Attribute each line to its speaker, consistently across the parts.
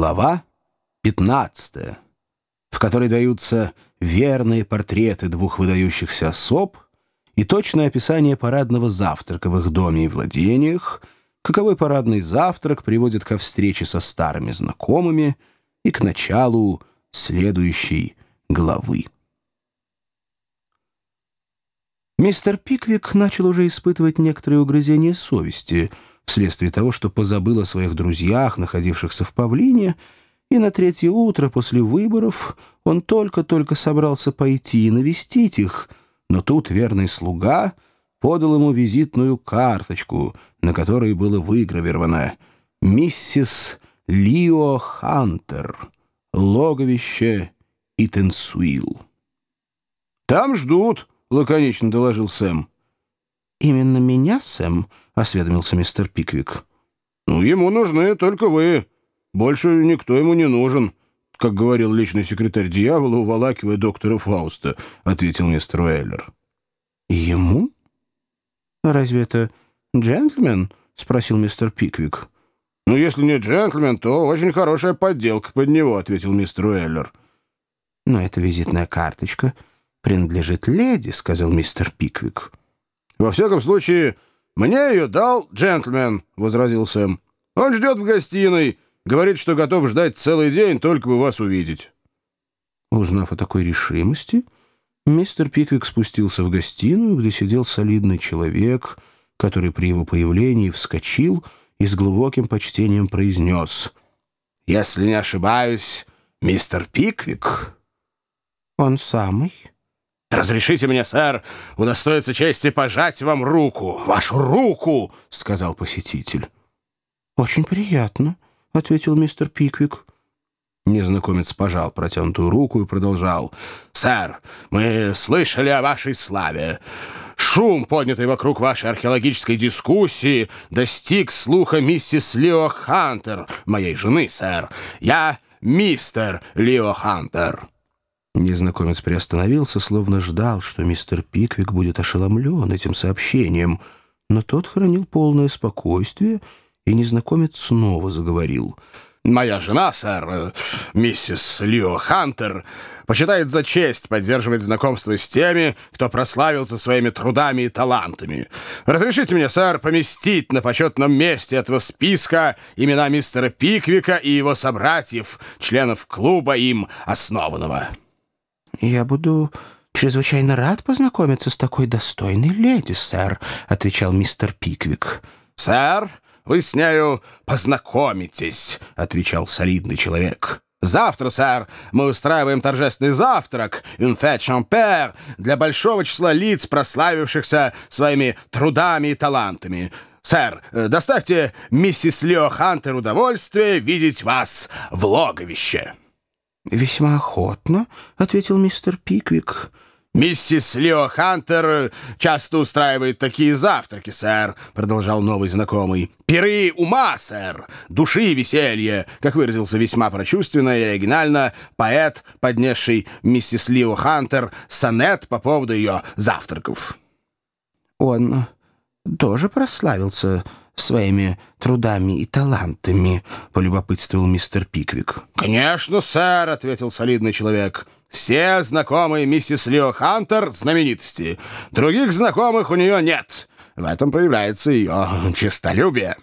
Speaker 1: Глава 15, в которой даются верные портреты двух выдающихся особ и точное описание парадного завтрака в их доме и владениях, каковой парадный завтрак приводит ко встрече со старыми знакомыми и к началу следующей главы. Мистер Пиквик начал уже испытывать некоторые угрызения совести — вследствие того, что позабыл о своих друзьях, находившихся в Павлине, и на третье утро после выборов он только-только собрался пойти и навестить их, но тут верный слуга подал ему визитную карточку, на которой было выгравировано «Миссис Лио Хантер, логовище Итенсуил».
Speaker 2: «Там ждут», — лаконично доложил Сэм.
Speaker 1: «Именно меня, Сэм?» — осведомился мистер Пиквик.
Speaker 2: «Ну, ему нужны только вы. Больше никто ему не нужен», — как говорил личный секретарь дьявола, уволакивая доктора Фауста, — ответил мистер Уэллер.
Speaker 1: «Ему? Разве это джентльмен?» — спросил мистер Пиквик.
Speaker 2: «Ну, если не джентльмен, то очень хорошая подделка под него», — ответил мистер Уэллер.
Speaker 1: «Но эта визитная карточка принадлежит леди», — сказал мистер Пиквик.
Speaker 2: «Во всяком случае, мне ее дал джентльмен», — возразил Сэм. «Он ждет в гостиной, говорит, что готов ждать целый день, только бы вас увидеть».
Speaker 1: Узнав о такой решимости, мистер Пиквик спустился в гостиную, где сидел солидный человек, который при его появлении вскочил и с глубоким почтением произнес «Если не ошибаюсь, мистер Пиквик?»
Speaker 2: «Он самый».
Speaker 1: «Разрешите мне, сэр, удостоиться чести пожать вам руку, вашу руку!» — сказал посетитель.
Speaker 2: «Очень приятно», — ответил мистер Пиквик.
Speaker 1: Незнакомец пожал протянутую руку и продолжал. «Сэр, мы слышали о вашей славе. Шум, поднятый вокруг вашей археологической дискуссии, достиг слуха миссис Лео Хантер, моей жены, сэр. Я мистер Лео Хантер». Незнакомец приостановился, словно ждал, что мистер Пиквик будет ошеломлен этим сообщением, но тот хранил полное спокойствие, и незнакомец снова заговорил. «Моя жена, сэр, миссис Лио Хантер, почитает за честь поддерживать знакомство с теми, кто прославился своими трудами и талантами. Разрешите мне, сэр, поместить на почетном месте этого списка имена мистера Пиквика и его собратьев, членов клуба им основанного».
Speaker 2: «Я буду чрезвычайно рад познакомиться с такой достойной леди, сэр», — отвечал мистер Пиквик.
Speaker 1: «Сэр, вы с нею познакомитесь», — отвечал солидный человек. «Завтра, сэр, мы устраиваем торжественный завтрак, «une fête champère», для большого числа лиц, прославившихся своими трудами и талантами. Сэр, э, доставьте миссис Лео Хантер удовольствие видеть вас в логовище».
Speaker 2: «Весьма охотно», — ответил мистер Пиквик.
Speaker 1: «Миссис Лео Хантер часто устраивает такие завтраки, сэр», — продолжал новый знакомый. «Пиры ума, сэр, души и веселье», как выразился весьма прочувственно и оригинально поэт, поднесший миссис Лео Хантер сонет по поводу ее завтраков.
Speaker 2: «Он тоже прославился своими трудами и талантами?» — полюбопытствовал мистер Пиквик.
Speaker 1: «Конечно, сэр», — ответил солидный человек. «Все знакомые миссис Лео Хантер — знаменитости. Других знакомых у нее нет. В этом проявляется ее честолюбие».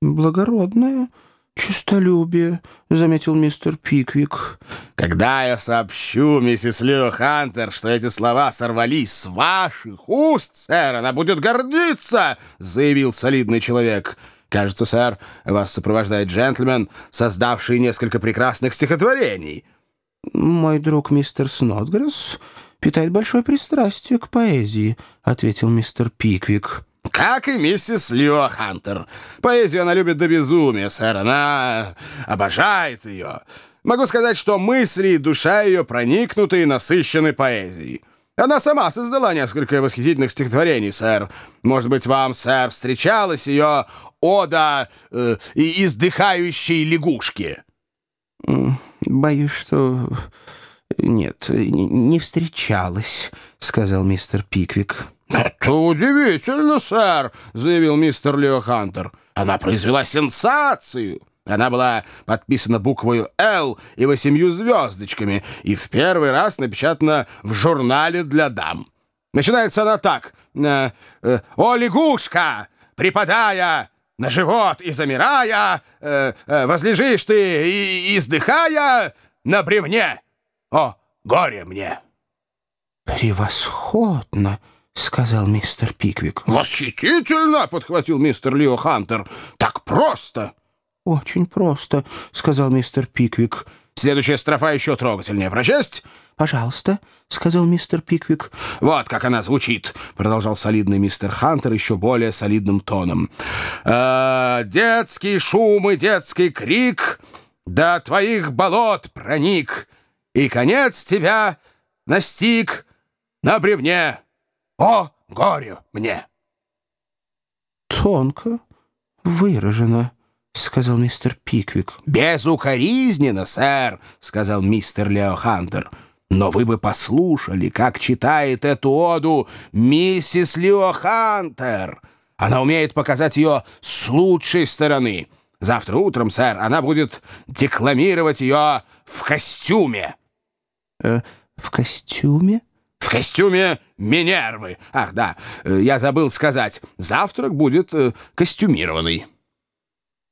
Speaker 2: «Благородное честолюбие», — заметил мистер Пиквик.
Speaker 1: «Когда я сообщу миссис Лео Хантер, что эти слова сорвались с ваших уст, сэр, она будет гордиться», — заявил солидный человек. «Кажется, сэр, вас сопровождает джентльмен, создавший несколько прекрасных стихотворений».
Speaker 2: «Мой друг мистер Снотгресс питает большое пристрастие к поэзии», — ответил мистер Пиквик
Speaker 1: как и миссис Лио Хантер. Поэзию она любит до безумия, сэр. Она обожает ее. Могу сказать, что мысли и душа ее проникнуты и насыщены поэзией. Она сама создала несколько восхитительных стихотворений, сэр. Может быть, вам, сэр, встречалась ее ода э, издыхающей лягушки?
Speaker 2: Боюсь, что... «Нет, не встречалась», — сказал мистер Пиквик.
Speaker 1: «Это удивительно, сэр», — заявил мистер Лео Хантер. «Она произвела сенсацию. Она была подписана буквой «Л» и восемью звездочками, и в первый раз напечатана в журнале для дам. Начинается она так. Э, э, «О, лягушка, припадая на живот и замирая, э, возлежишь ты и, издыхая на бревне. О, горе мне!»
Speaker 2: «Превосходно!» — сказал мистер Пиквик.
Speaker 1: «Восхитительно!» — подхватил мистер Лио Хантер. «Так просто!»
Speaker 2: «Очень просто», — сказал мистер Пиквик.
Speaker 1: «Следующая строфа еще трогательнее. Прочесть?»
Speaker 2: «Пожалуйста», — сказал мистер Пиквик.
Speaker 1: «Вот как она звучит», — продолжал солидный мистер Хантер еще более солидным тоном. «Э, «Детский шум и детский крик до твоих болот проник, и конец тебя настиг на бревне». О, горе мне!»
Speaker 2: «Тонко выражено», — сказал мистер Пиквик.
Speaker 1: «Безукоризненно, сэр», — сказал мистер Лео Хантер. «Но вы бы послушали, как читает эту оду миссис Лео Хантер. Она умеет показать ее с лучшей стороны. Завтра утром, сэр, она будет декламировать ее в костюме».
Speaker 2: «Э, «В костюме?»
Speaker 1: В костюме Минервы. Ах, да, э, я забыл сказать. Завтрак будет э, костюмированный.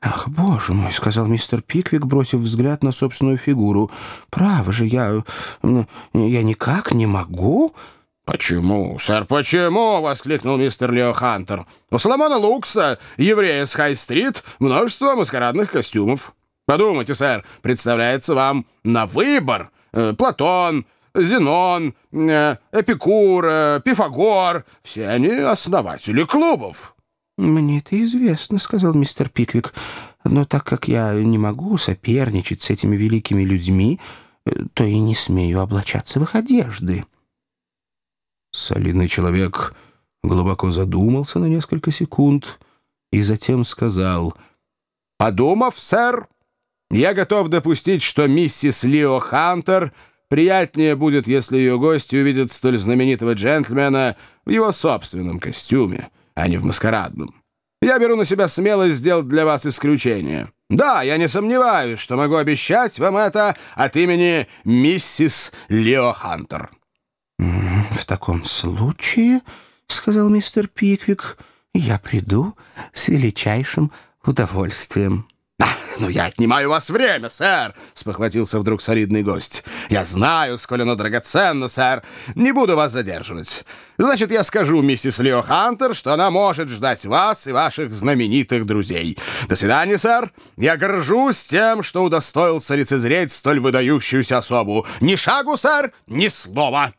Speaker 2: «Ах, боже мой!» — сказал мистер Пиквик, бросив взгляд на собственную фигуру. «Право же, я... я никак не могу...»
Speaker 1: «Почему, сэр, почему?» — воскликнул мистер Лео Хантер. «У Соломона Лукса, еврея с Хай-стрит, множество маскарадных костюмов. Подумайте, сэр, представляется вам на выбор э, Платон, Зенон, э, Эпикур, э, Пифагор — все они основатели клубов».
Speaker 2: «Мне это известно», — сказал мистер Пиквик. «Но так как я не могу соперничать с этими великими людьми, э, то и не смею облачаться в их одежды».
Speaker 1: Солидный человек глубоко задумался на несколько секунд и затем сказал, «Подумав, сэр, я готов допустить, что миссис Лио Хантер — Приятнее будет, если ее гости увидят столь знаменитого джентльмена в его собственном костюме, а не в маскарадном. Я беру на себя смелость сделать для вас исключение. Да, я не сомневаюсь, что могу обещать вам это от имени миссис Лео Хантер».
Speaker 2: «В таком случае, — сказал мистер Пиквик, — я приду с величайшим удовольствием».
Speaker 1: «Но я отнимаю у вас время, сэр!» — спохватился вдруг солидный гость. «Я знаю, сколь оно драгоценно, сэр. Не буду вас задерживать. Значит, я скажу миссис Лео Хантер, что она может ждать вас и ваших знаменитых друзей. До свидания, сэр. Я горжусь тем, что удостоился лицезреть столь выдающуюся особу. Ни шагу, сэр, ни слова!»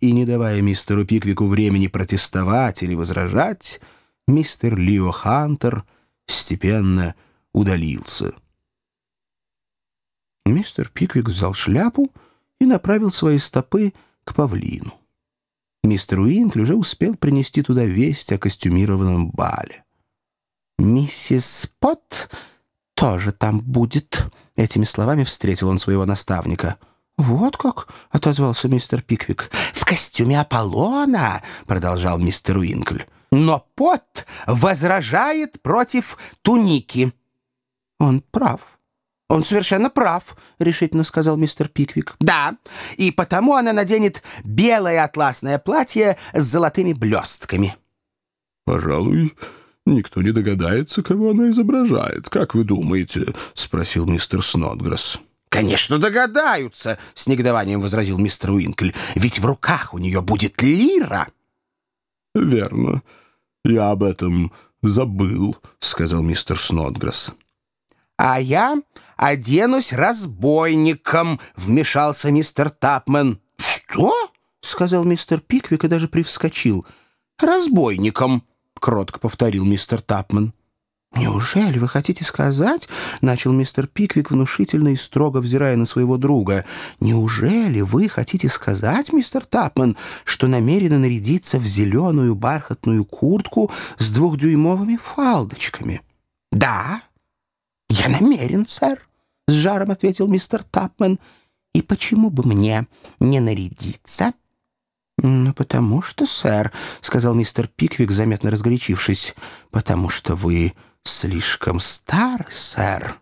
Speaker 2: И, не давая мистеру Пиквику времени протестовать или возражать, мистер Лео Хантер степенно удалился. Мистер Пиквик взял шляпу и направил свои стопы к павлину. Мистер Уинкли уже успел принести туда весть о костюмированном бале. «Миссис Спот тоже там будет», — этими словами встретил он своего наставника. «Вот как?» — отозвался мистер Пиквик. «В костюме Аполлона», — продолжал мистер Уинкль. «Но Пот возражает против туники». «Он прав. Он совершенно прав», — решительно сказал мистер Пиквик. «Да, и потому она наденет белое атласное платье с золотыми блестками».
Speaker 1: «Пожалуй, никто не догадается, кого она изображает. Как вы думаете?» — спросил мистер Снотгресс.
Speaker 2: «Конечно догадаются», — с негодованием возразил мистер Уинкль. «Ведь в руках у нее будет лира».
Speaker 1: «Верно. Я об этом забыл», — сказал мистер Снотгресс.
Speaker 2: «А я оденусь разбойником», — вмешался мистер Тапмен. «Что?» — сказал мистер Пиквик и даже привскочил. «Разбойником», — кротко повторил мистер Тапмен. «Неужели вы хотите сказать, — начал мистер Пиквик внушительно и строго взирая на своего друга, — неужели вы хотите сказать, мистер Тапман, что намерены нарядиться в зеленую бархатную куртку с двухдюймовыми фалдочками?» «Да, «Я намерен, сэр», — с жаром ответил мистер Тапмен. «И почему бы мне не нарядиться?» «Ну, потому что, сэр», — сказал мистер Пиквик, заметно разгорячившись, «потому что вы слишком стар, сэр».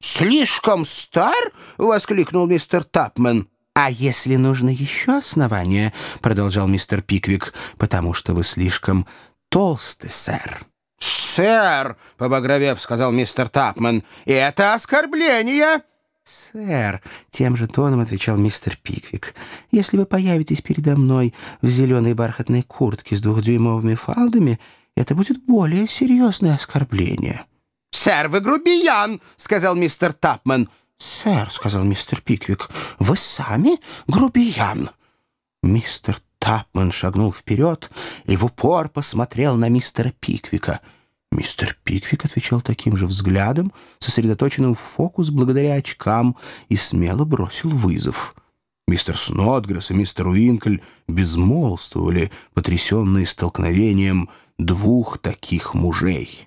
Speaker 2: «Слишком стар?» — воскликнул мистер Тапмен. «А если нужно еще основание?» — продолжал мистер Пиквик. «Потому что вы слишком толсты, сэр».
Speaker 1: «Сэр!» — побагровев, сказал мистер Тапмен. «Это оскорбление!»
Speaker 2: «Сэр», — тем же тоном отвечал мистер Пиквик, «если вы появитесь передо мной в зеленой бархатной куртке с двухдюймовыми фалдами, это будет более серьезное оскорбление».
Speaker 1: «Сэр, вы грубиян!» — сказал мистер Тапмен.
Speaker 2: «Сэр», — сказал мистер Пиквик, — «вы сами грубиян». Мистер Тапмен шагнул вперед и в упор посмотрел на мистера Пиквика. Мистер Пиквик отвечал таким же взглядом, сосредоточенным в фокус благодаря очкам, и смело бросил вызов. Мистер Снотгресс и мистер Уинкль безмолвствовали, потрясенные столкновением двух таких мужей.